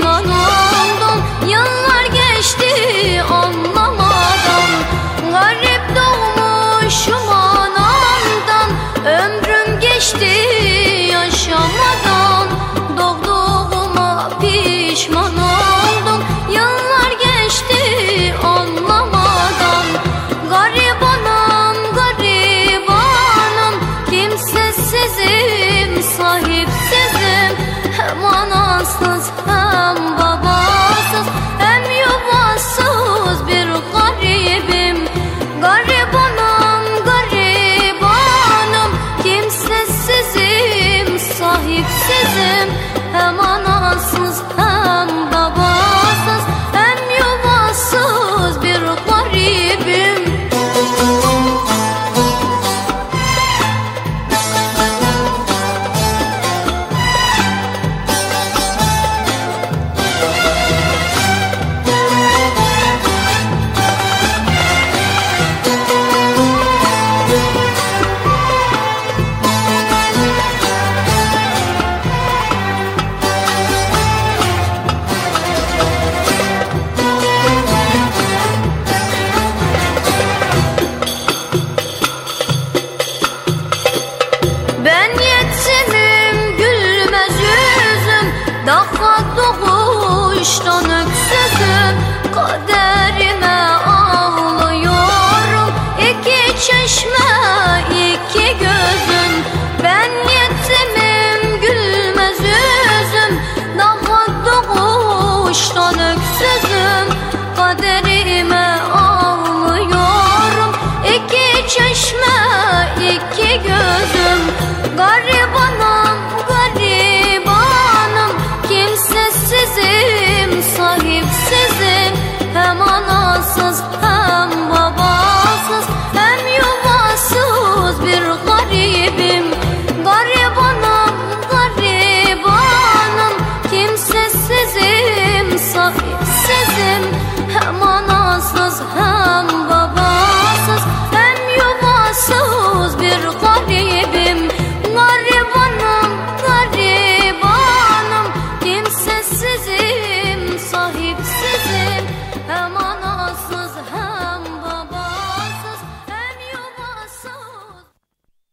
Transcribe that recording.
mismo no Kıştan öksüzüm kaderime